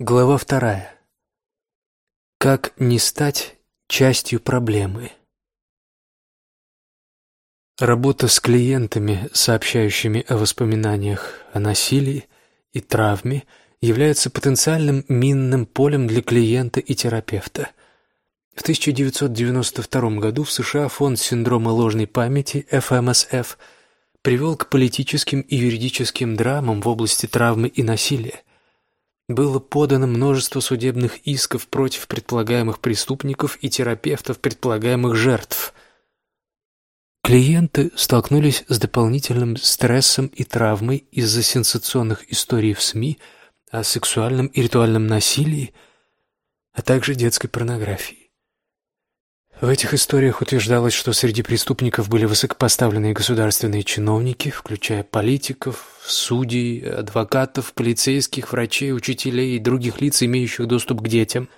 Глава вторая. Как не стать частью проблемы? Работа с клиентами, сообщающими о воспоминаниях о насилии и травме, является потенциальным минным полем для клиента и терапевта. В 1992 году в США фонд синдрома ложной памяти FMSF привел к политическим и юридическим драмам в области травмы и насилия было подано множество судебных исков против предполагаемых преступников и терапевтов предполагаемых жертв. Клиенты столкнулись с дополнительным стрессом и травмой из-за сенсационных историй в СМИ о сексуальном и ритуальном насилии, а также детской порнографии. В этих историях утверждалось, что среди преступников были высокопоставленные государственные чиновники, включая политиков, судей, адвокатов, полицейских, врачей, учителей и других лиц, имеющих доступ к детям.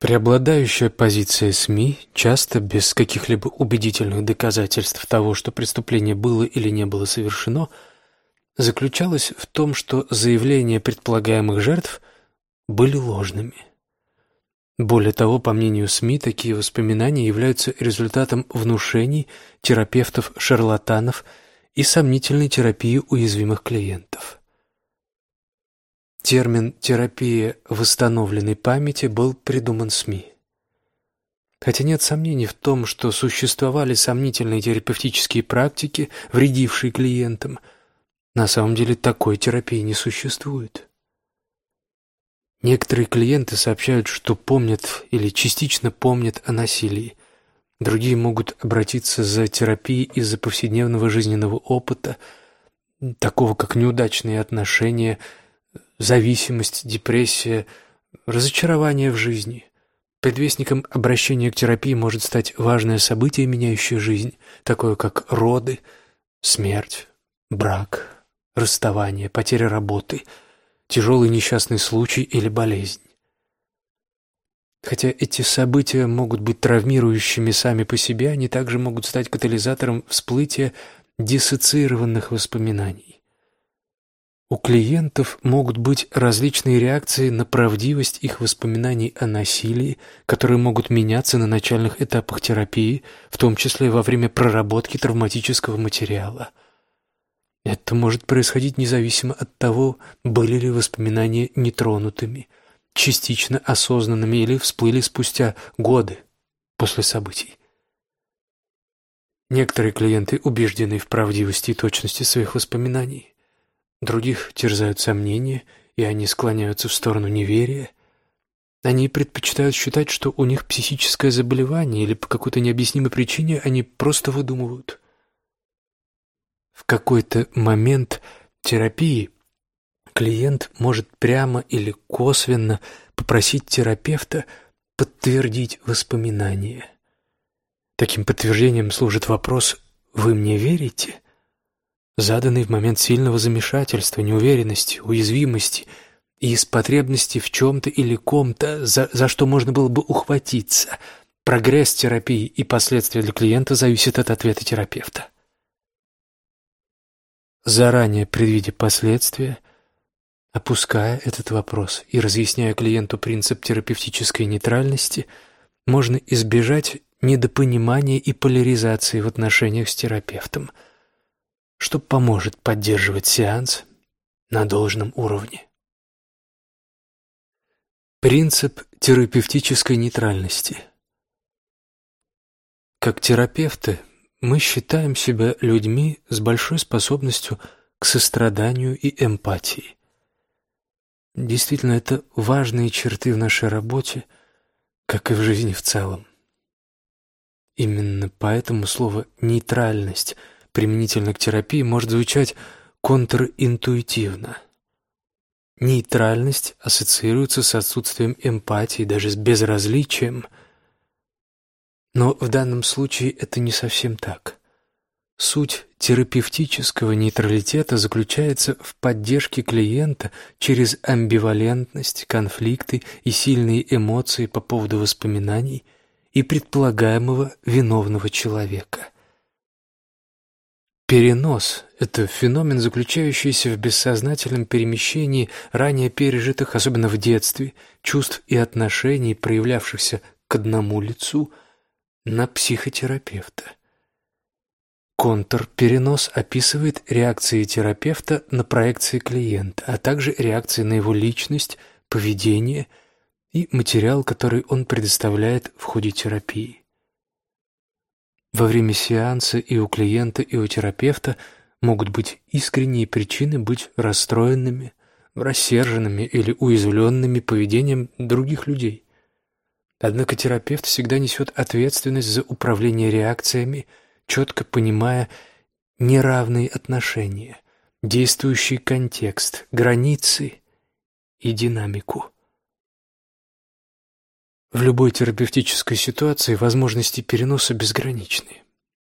Преобладающая позиция СМИ, часто без каких-либо убедительных доказательств того, что преступление было или не было совершено, заключалась в том, что заявления предполагаемых жертв были ложными – более того, по мнению СМИ, такие воспоминания являются результатом внушений терапевтов-шарлатанов и сомнительной терапии уязвимых клиентов. Термин «терапия восстановленной памяти» был придуман СМИ. Хотя нет сомнений в том, что существовали сомнительные терапевтические практики, вредившие клиентам, на самом деле такой терапии не существует. Некоторые клиенты сообщают, что помнят или частично помнят о насилии. Другие могут обратиться за терапией из-за повседневного жизненного опыта, такого как неудачные отношения, зависимость, депрессия, разочарование в жизни. Предвестником обращения к терапии может стать важное событие, меняющее жизнь, такое как роды, смерть, брак, расставание, потеря работы – тяжелый несчастный случай или болезнь. Хотя эти события могут быть травмирующими сами по себе, они также могут стать катализатором всплытия диссоциированных воспоминаний. У клиентов могут быть различные реакции на правдивость их воспоминаний о насилии, которые могут меняться на начальных этапах терапии, в том числе во время проработки травматического материала – это может происходить независимо от того, были ли воспоминания нетронутыми, частично осознанными или всплыли спустя годы после событий. Некоторые клиенты убеждены в правдивости и точности своих воспоминаний, других терзают сомнения, и они склоняются в сторону неверия. Они предпочитают считать, что у них психическое заболевание или по какой-то необъяснимой причине они просто выдумывают – в какой-то момент терапии клиент может прямо или косвенно попросить терапевта подтвердить воспоминания. Таким подтверждением служит вопрос «Вы мне верите?» заданный в момент сильного замешательства, неуверенности, уязвимости и из потребности в чем-то или ком-то, за, за что можно было бы ухватиться. Прогресс терапии и последствия для клиента зависят от ответа терапевта. Заранее предвидя последствия, опуская этот вопрос и разъясняя клиенту принцип терапевтической нейтральности, можно избежать недопонимания и поляризации в отношениях с терапевтом, что поможет поддерживать сеанс на должном уровне. Принцип терапевтической нейтральности. Как терапевты – мы считаем себя людьми с большой способностью к состраданию и эмпатии. Действительно, это важные черты в нашей работе, как и в жизни в целом. Именно поэтому слово «нейтральность» применительно к терапии может звучать контринтуитивно. Нейтральность ассоциируется с отсутствием эмпатии, даже с безразличием – но в данном случае это не совсем так. Суть терапевтического нейтралитета заключается в поддержке клиента через амбивалентность, конфликты и сильные эмоции по поводу воспоминаний и предполагаемого виновного человека. Перенос – это феномен, заключающийся в бессознательном перемещении ранее пережитых, особенно в детстве, чувств и отношений, проявлявшихся к одному лицу, на психотерапевта. Контрперенос описывает реакции терапевта на проекции клиента, а также реакции на его личность, поведение и материал, который он предоставляет в ходе терапии. Во время сеанса и у клиента, и у терапевта могут быть искренние причины быть расстроенными, рассерженными или уязвленными поведением других людей. Однако терапевт всегда несет ответственность за управление реакциями, четко понимая неравные отношения, действующий контекст, границы и динамику. В любой терапевтической ситуации возможности переноса безграничны.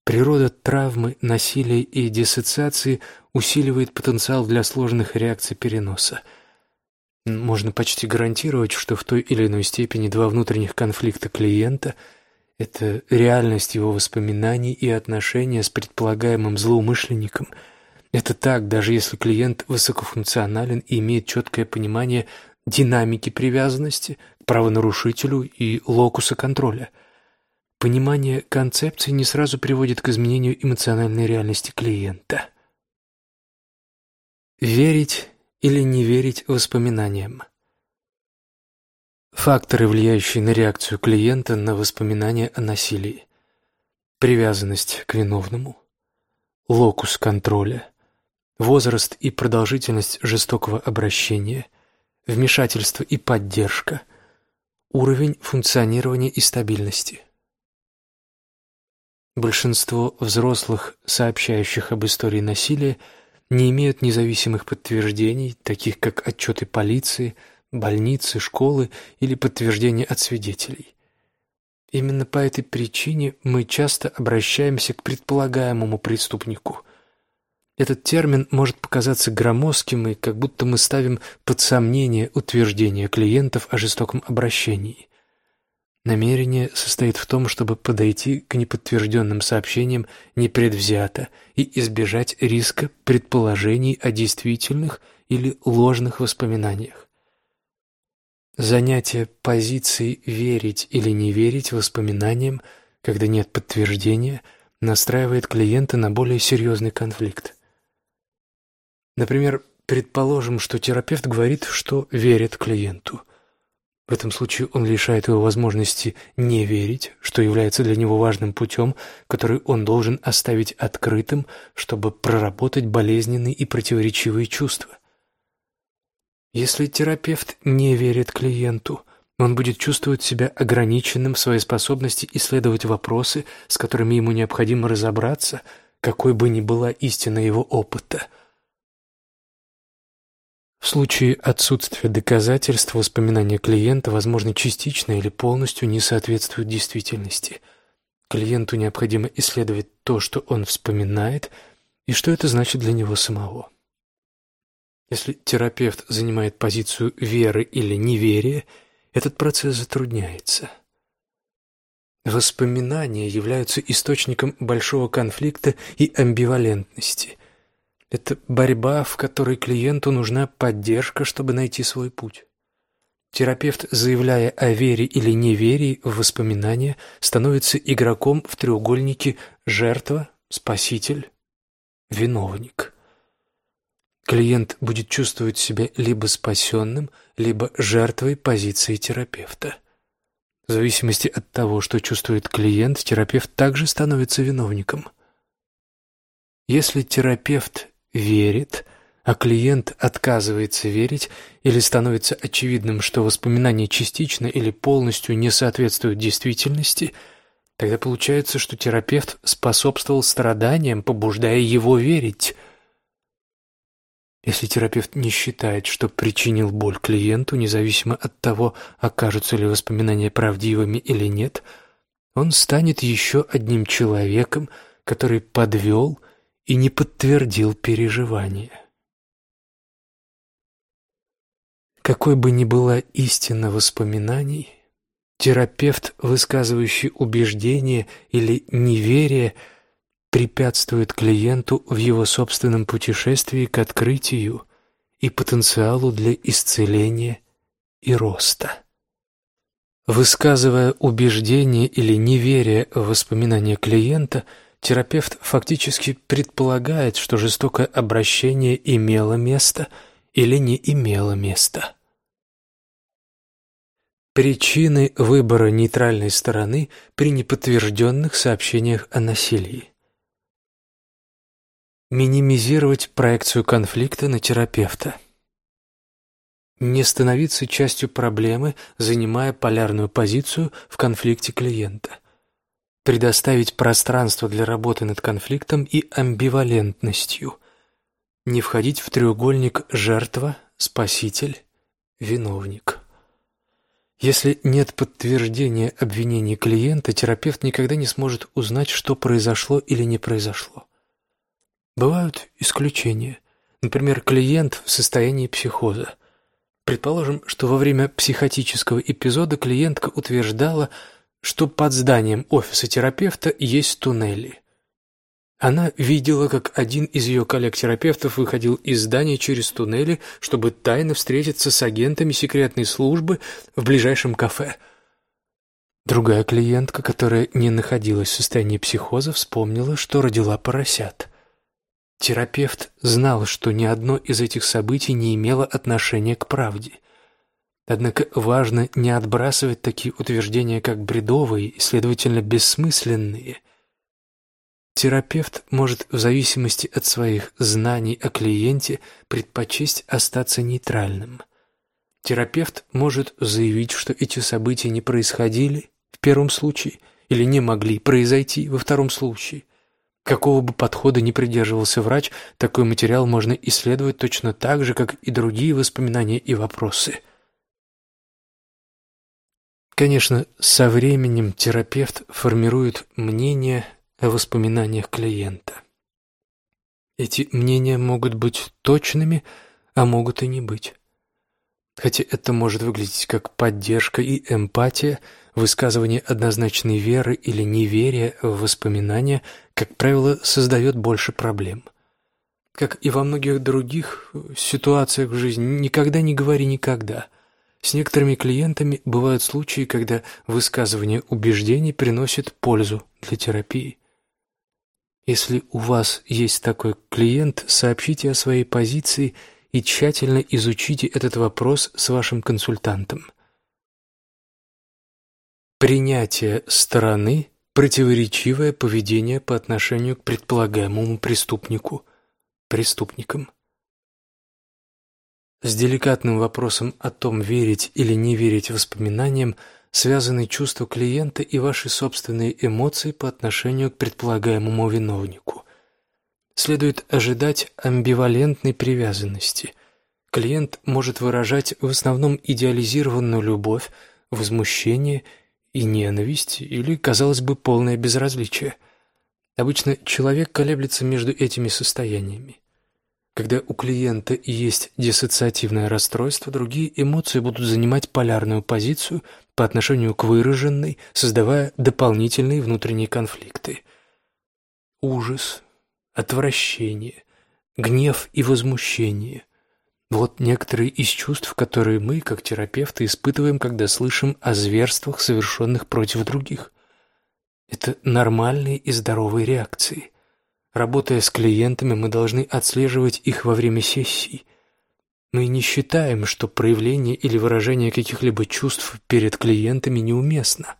Природа травмы, насилия и диссоциации усиливает потенциал для сложных реакций переноса. Можно почти гарантировать, что в той или иной степени два внутренних конфликта клиента – это реальность его воспоминаний и отношения с предполагаемым злоумышленником. Это так, даже если клиент высокофункционален и имеет четкое понимание динамики привязанности – правонарушителю и локуса контроля. Понимание концепции не сразу приводит к изменению эмоциональной реальности клиента. Верить или не верить воспоминаниям. Факторы, влияющие на реакцию клиента на воспоминания о насилии. Привязанность к виновному, локус контроля, возраст и продолжительность жестокого обращения, вмешательство и поддержка – Уровень функционирования и стабильности. Большинство взрослых, сообщающих об истории насилия, не имеют независимых подтверждений, таких как отчеты полиции, больницы, школы или подтверждения от свидетелей. Именно по этой причине мы часто обращаемся к предполагаемому преступнику – этот термин может показаться громоздким и как будто мы ставим под сомнение утверждения клиентов о жестоком обращении. Намерение состоит в том, чтобы подойти к неподтвержденным сообщениям непредвзято и избежать риска предположений о действительных или ложных воспоминаниях. Занятие позицией «верить или не верить» воспоминаниям, когда нет подтверждения, настраивает клиента на более серьезный конфликт. Например, предположим, что терапевт говорит, что верит клиенту. В этом случае он лишает его возможности не верить, что является для него важным путем, который он должен оставить открытым, чтобы проработать болезненные и противоречивые чувства. Если терапевт не верит клиенту, он будет чувствовать себя ограниченным в своей способности исследовать вопросы, с которыми ему необходимо разобраться, какой бы ни была истина его опыта – в случае отсутствия доказательств воспоминания клиента, возможно, частично или полностью не соответствуют действительности. Клиенту необходимо исследовать то, что он вспоминает, и что это значит для него самого. Если терапевт занимает позицию веры или неверия, этот процесс затрудняется. Воспоминания являются источником большого конфликта и амбивалентности – это борьба, в которой клиенту нужна поддержка, чтобы найти свой путь. Терапевт, заявляя о вере или неверии в воспоминания, становится игроком в треугольнике жертва, спаситель, виновник. Клиент будет чувствовать себя либо спасенным, либо жертвой позиции терапевта. В зависимости от того, что чувствует клиент, терапевт также становится виновником. Если терапевт верит, а клиент отказывается верить или становится очевидным, что воспоминания частично или полностью не соответствуют действительности, тогда получается, что терапевт способствовал страданиям, побуждая его верить. Если терапевт не считает, что причинил боль клиенту, независимо от того, окажутся ли воспоминания правдивыми или нет, он станет еще одним человеком, который подвел и не подтвердил переживания. Какой бы ни была истина воспоминаний, терапевт, высказывающий убеждение или неверие, препятствует клиенту в его собственном путешествии к открытию и потенциалу для исцеления и роста. Высказывая убеждение или неверие в воспоминания клиента, терапевт фактически предполагает, что жестокое обращение имело место или не имело места. Причины выбора нейтральной стороны при неподтвержденных сообщениях о насилии. Минимизировать проекцию конфликта на терапевта. Не становиться частью проблемы, занимая полярную позицию в конфликте клиента. Предоставить пространство для работы над конфликтом и амбивалентностью. Не входить в треугольник жертва, спаситель, виновник. Если нет подтверждения обвинений клиента, терапевт никогда не сможет узнать, что произошло или не произошло. Бывают исключения. Например, клиент в состоянии психоза. Предположим, что во время психотического эпизода клиентка утверждала, что под зданием офиса терапевта есть туннели. Она видела, как один из ее коллег-терапевтов выходил из здания через туннели, чтобы тайно встретиться с агентами секретной службы в ближайшем кафе. Другая клиентка, которая не находилась в состоянии психоза, вспомнила, что родила поросят. Терапевт знал, что ни одно из этих событий не имело отношения к правде. Однако важно не отбрасывать такие утверждения, как бредовые и, следовательно, бессмысленные – Терапевт может в зависимости от своих знаний о клиенте предпочесть остаться нейтральным. Терапевт может заявить, что эти события не происходили в первом случае или не могли произойти во втором случае. Какого бы подхода ни придерживался врач, такой материал можно исследовать точно так же, как и другие воспоминания и вопросы. Конечно, со временем терапевт формирует мнение о воспоминаниях клиента. Эти мнения могут быть точными, а могут и не быть. Хотя это может выглядеть как поддержка и эмпатия, высказывание однозначной веры или неверия в воспоминания, как правило, создает больше проблем. Как и во многих других ситуациях в жизни, никогда не говори никогда. С некоторыми клиентами бывают случаи, когда высказывание убеждений приносит пользу для терапии. Если у вас есть такой клиент, сообщите о своей позиции и тщательно изучите этот вопрос с вашим консультантом. Принятие стороны – противоречивое поведение по отношению к предполагаемому преступнику, преступникам. С деликатным вопросом о том, верить или не верить воспоминаниям – связаны чувства клиента и ваши собственные эмоции по отношению к предполагаемому виновнику. Следует ожидать амбивалентной привязанности. Клиент может выражать в основном идеализированную любовь, возмущение и ненависть или, казалось бы, полное безразличие. Обычно человек колеблется между этими состояниями. Когда у клиента есть диссоциативное расстройство, другие эмоции будут занимать полярную позицию по отношению к выраженной, создавая дополнительные внутренние конфликты. Ужас, отвращение, гнев и возмущение – вот некоторые из чувств, которые мы, как терапевты, испытываем, когда слышим о зверствах, совершенных против других. Это нормальные и здоровые реакции – Работая с клиентами, мы должны отслеживать их во время сессий. Мы не считаем, что проявление или выражение каких-либо чувств перед клиентами неуместно.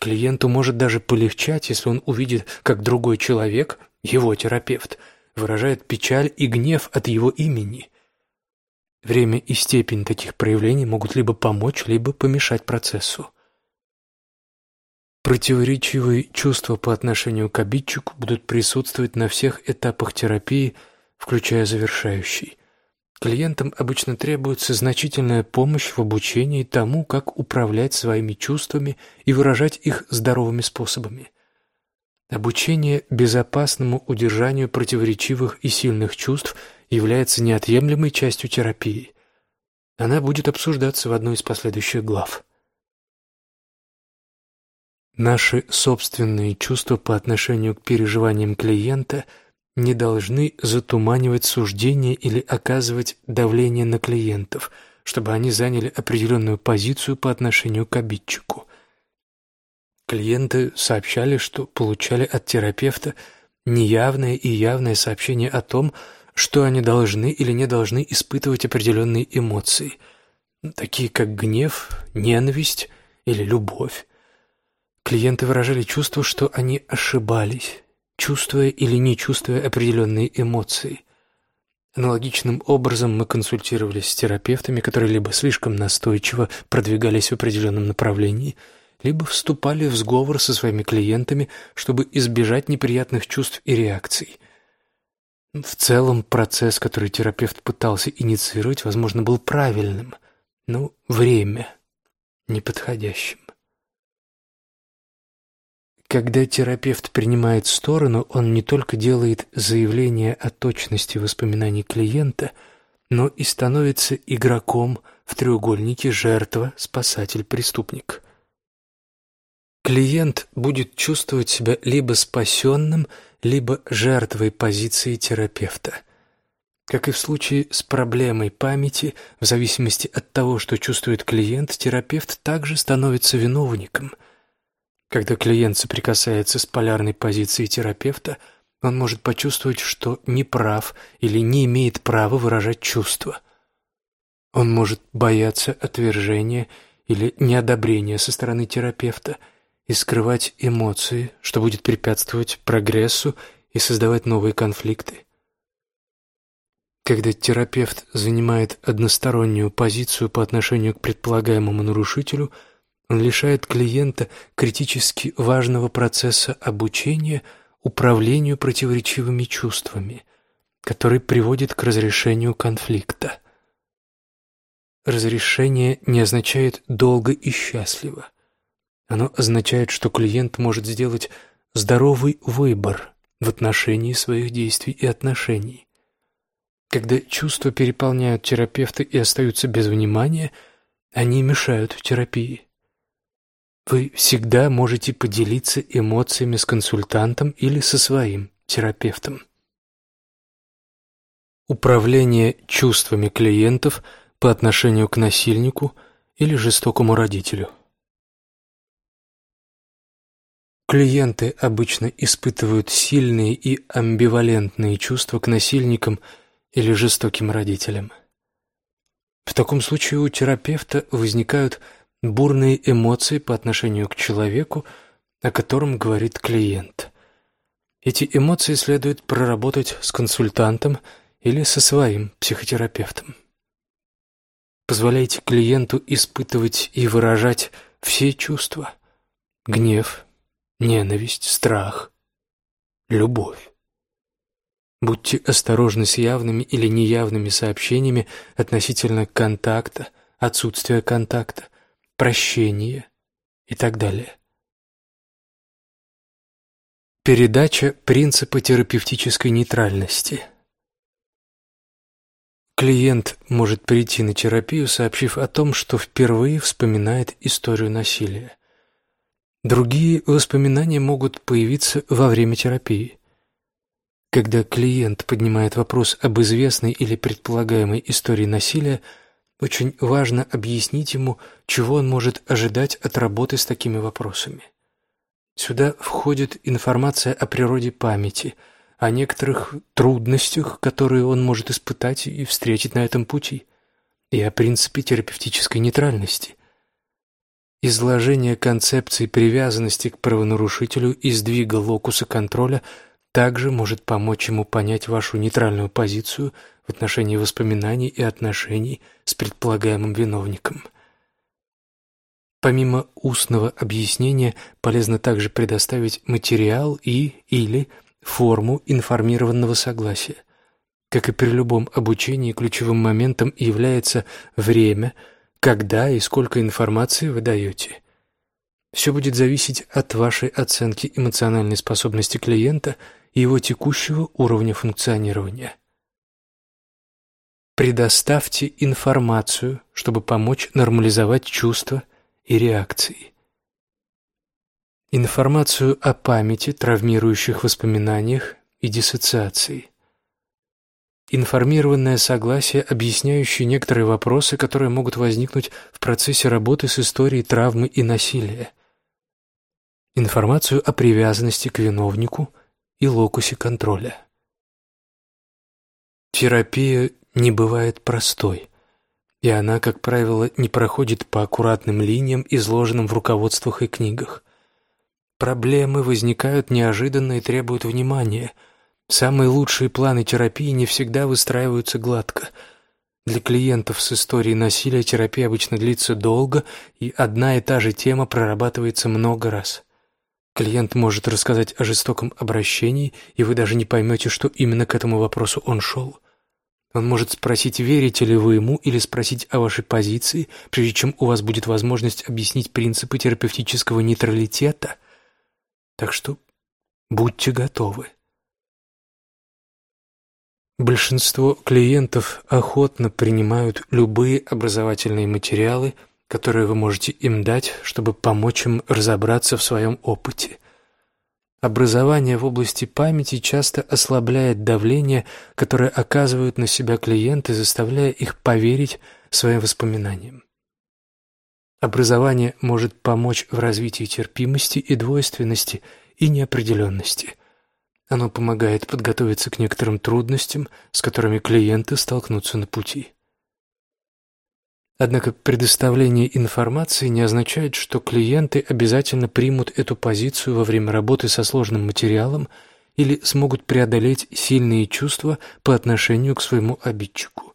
Клиенту может даже полегчать, если он увидит, как другой человек, его терапевт, выражает печаль и гнев от его имени. Время и степень таких проявлений могут либо помочь, либо помешать процессу. Противоречивые чувства по отношению к обидчику будут присутствовать на всех этапах терапии, включая завершающий. Клиентам обычно требуется значительная помощь в обучении тому, как управлять своими чувствами и выражать их здоровыми способами. Обучение безопасному удержанию противоречивых и сильных чувств является неотъемлемой частью терапии. Она будет обсуждаться в одной из последующих глав. Наши собственные чувства по отношению к переживаниям клиента не должны затуманивать суждения или оказывать давление на клиентов, чтобы они заняли определенную позицию по отношению к обидчику. Клиенты сообщали, что получали от терапевта неявное и явное сообщение о том, что они должны или не должны испытывать определенные эмоции, такие как гнев, ненависть или любовь. Клиенты выражали чувство, что они ошибались, чувствуя или не чувствуя определенные эмоции. Аналогичным образом мы консультировались с терапевтами, которые либо слишком настойчиво продвигались в определенном направлении, либо вступали в сговор со своими клиентами, чтобы избежать неприятных чувств и реакций. В целом процесс, который терапевт пытался инициировать, возможно, был правильным, но время неподходящим. Когда терапевт принимает сторону, он не только делает заявление о точности воспоминаний клиента, но и становится игроком в треугольнике жертва-спасатель-преступник. Клиент будет чувствовать себя либо спасенным, либо жертвой позиции терапевта. Как и в случае с проблемой памяти, в зависимости от того, что чувствует клиент, терапевт также становится виновником – когда клиент соприкасается с полярной позицией терапевта, он может почувствовать, что не прав или не имеет права выражать чувства. Он может бояться отвержения или неодобрения со стороны терапевта и скрывать эмоции, что будет препятствовать прогрессу и создавать новые конфликты. Когда терапевт занимает одностороннюю позицию по отношению к предполагаемому нарушителю – лишает клиента критически важного процесса обучения управлению противоречивыми чувствами, который приводит к разрешению конфликта. Разрешение не означает «долго и счастливо». Оно означает, что клиент может сделать здоровый выбор в отношении своих действий и отношений. Когда чувства переполняют терапевта и остаются без внимания, они мешают терапии. Вы всегда можете поделиться эмоциями с консультантом или со своим терапевтом. Управление чувствами клиентов по отношению к насильнику или жестокому родителю. Клиенты обычно испытывают сильные и амбивалентные чувства к насильникам или жестоким родителям. В таком случае у терапевта возникают бурные эмоции по отношению к человеку, о котором говорит клиент. Эти эмоции следует проработать с консультантом или со своим психотерапевтом. Позволяйте клиенту испытывать и выражать все чувства – гнев, ненависть, страх, любовь. Будьте осторожны с явными или неявными сообщениями относительно контакта, отсутствия контакта, прощение и так далее. Передача принципа терапевтической нейтральности. Клиент может прийти на терапию, сообщив о том, что впервые вспоминает историю насилия. Другие воспоминания могут появиться во время терапии. Когда клиент поднимает вопрос об известной или предполагаемой истории насилия, очень важно объяснить ему, чего он может ожидать от работы с такими вопросами. Сюда входит информация о природе памяти, о некоторых трудностях, которые он может испытать и встретить на этом пути, и о принципе терапевтической нейтральности. Изложение концепции привязанности к правонарушителю и сдвига локуса контроля также может помочь ему понять вашу нейтральную позицию – в отношении воспоминаний и отношений с предполагаемым виновником. Помимо устного объяснения, полезно также предоставить материал и или форму информированного согласия. Как и при любом обучении, ключевым моментом является время, когда и сколько информации вы даете. Все будет зависеть от вашей оценки эмоциональной способности клиента и его текущего уровня функционирования. Предоставьте информацию, чтобы помочь нормализовать чувства и реакции. информацию о памяти, травмирующих воспоминаниях и диссоциации. Информированное согласие, объясняющее некоторые вопросы, которые могут возникнуть в процессе работы с историей травмы и насилия. Информацию о привязанности к виновнику и локусе контроля. Терапия не бывает простой, и она, как правило, не проходит по аккуратным линиям, изложенным в руководствах и книгах. Проблемы возникают неожиданно и требуют внимания. Самые лучшие планы терапии не всегда выстраиваются гладко. Для клиентов с историей насилия терапия обычно длится долго, и одна и та же тема прорабатывается много раз. Клиент может рассказать о жестоком обращении, и вы даже не поймете, что именно к этому вопросу он шел. Он может спросить, верите ли вы ему, или спросить о вашей позиции, прежде чем у вас будет возможность объяснить принципы терапевтического нейтралитета – так что будьте готовы. Большинство клиентов охотно принимают любые образовательные материалы, которые вы можете им дать, чтобы помочь им разобраться в своем опыте. Образование в области памяти часто ослабляет давление, которое оказывают на себя клиенты, заставляя их поверить своим воспоминаниям. Образование может помочь в развитии терпимости и двойственности и неопределенности. Оно помогает подготовиться к некоторым трудностям, с которыми клиенты столкнутся на пути. Однако предоставление информации не означает, что клиенты обязательно примут эту позицию во время работы со сложным материалом или смогут преодолеть сильные чувства по отношению к своему обидчику.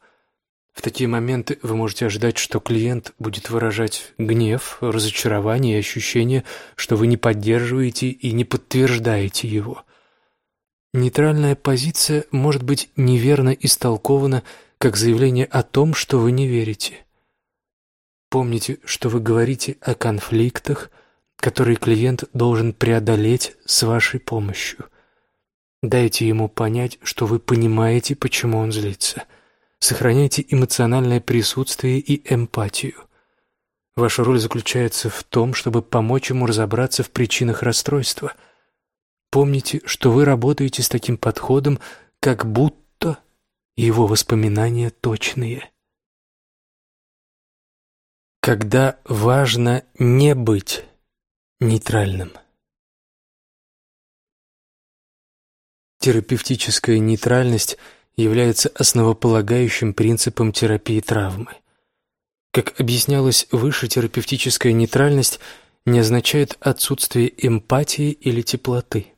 В такие моменты вы можете ожидать, что клиент будет выражать гнев, разочарование и ощущение, что вы не поддерживаете и не подтверждаете его. Нейтральная позиция может быть неверно истолкована как заявление о том, что вы не верите. Помните, что вы говорите о конфликтах, которые клиент должен преодолеть с вашей помощью. Дайте ему понять, что вы понимаете, почему он злится – Сохраняйте эмоциональное присутствие и эмпатию. Ваша роль заключается в том, чтобы помочь ему разобраться в причинах расстройства. Помните, что вы работаете с таким подходом, как будто его воспоминания точные. Когда важно не быть нейтральным. Терапевтическая нейтральность – является основополагающим принципом терапии травмы. Как объяснялось выше, терапевтическая нейтральность не означает отсутствие эмпатии или теплоты.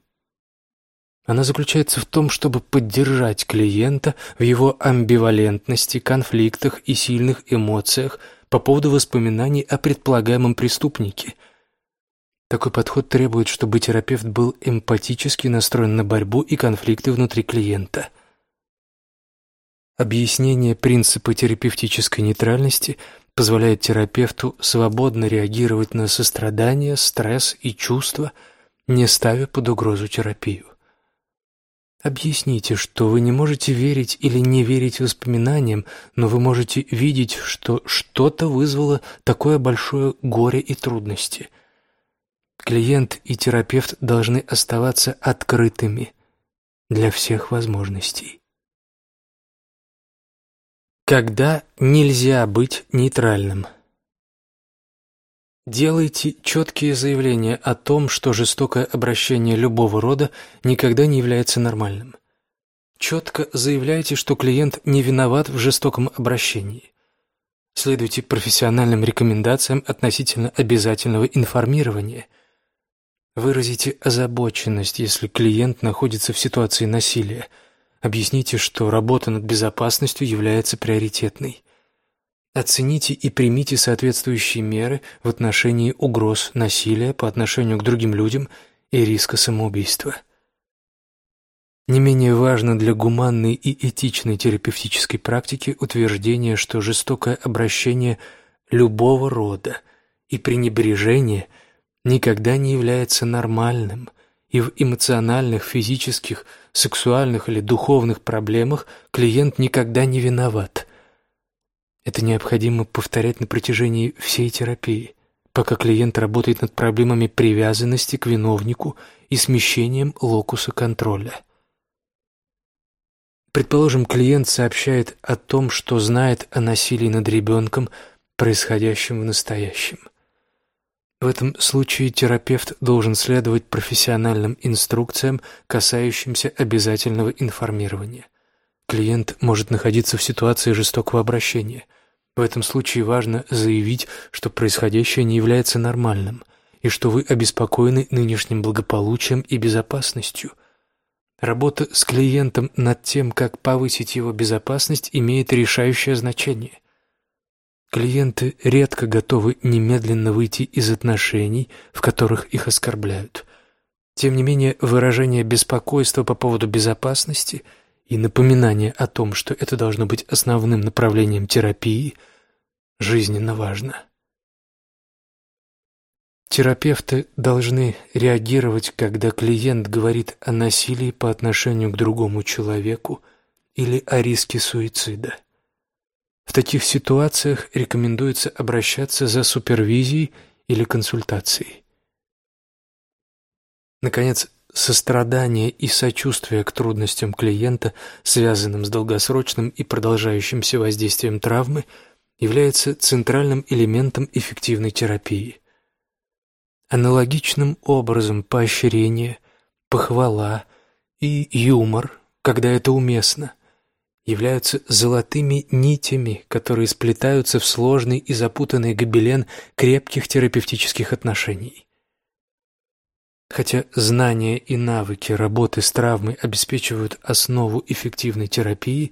Она заключается в том, чтобы поддержать клиента в его амбивалентности, конфликтах и сильных эмоциях по поводу воспоминаний о предполагаемом преступнике. Такой подход требует, чтобы терапевт был эмпатически настроен на борьбу и конфликты внутри клиента – Объяснение принципа терапевтической нейтральности позволяет терапевту свободно реагировать на сострадание, стресс и чувства, не ставя под угрозу терапию. Объясните, что вы не можете верить или не верить воспоминаниям, но вы можете видеть, что что-то вызвало такое большое горе и трудности. Клиент и терапевт должны оставаться открытыми для всех возможностей. Когда нельзя быть нейтральным? Делайте четкие заявления о том, что жестокое обращение любого рода никогда не является нормальным. Четко заявляйте, что клиент не виноват в жестоком обращении. Следуйте профессиональным рекомендациям относительно обязательного информирования. Выразите озабоченность, если клиент находится в ситуации насилия – Объясните, что работа над безопасностью является приоритетной. Оцените и примите соответствующие меры в отношении угроз насилия по отношению к другим людям и риска самоубийства. Не менее важно для гуманной и этичной терапевтической практики утверждение, что жестокое обращение любого рода и пренебрежение никогда не является нормальным – и в эмоциональных, физических, сексуальных или духовных проблемах клиент никогда не виноват. Это необходимо повторять на протяжении всей терапии, пока клиент работает над проблемами привязанности к виновнику и смещением локуса контроля. Предположим, клиент сообщает о том, что знает о насилии над ребенком, происходящем в настоящем. В этом случае терапевт должен следовать профессиональным инструкциям, касающимся обязательного информирования. Клиент может находиться в ситуации жестокого обращения. В этом случае важно заявить, что происходящее не является нормальным и что вы обеспокоены нынешним благополучием и безопасностью. Работа с клиентом над тем, как повысить его безопасность, имеет решающее значение. Клиенты редко готовы немедленно выйти из отношений, в которых их оскорбляют. Тем не менее, выражение беспокойства по поводу безопасности и напоминание о том, что это должно быть основным направлением терапии, жизненно важно. Терапевты должны реагировать, когда клиент говорит о насилии по отношению к другому человеку или о риске суицида. В таких ситуациях рекомендуется обращаться за супервизией или консультацией. Наконец, сострадание и сочувствие к трудностям клиента, связанным с долгосрочным и продолжающимся воздействием травмы, является центральным элементом эффективной терапии. Аналогичным образом поощрение, похвала и юмор, когда это уместно – являются золотыми нитями, которые сплетаются в сложный и запутанный гобелен крепких терапевтических отношений. Хотя знания и навыки работы с травмой обеспечивают основу эффективной терапии,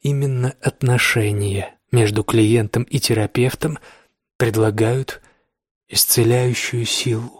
именно отношения между клиентом и терапевтом предлагают исцеляющую силу.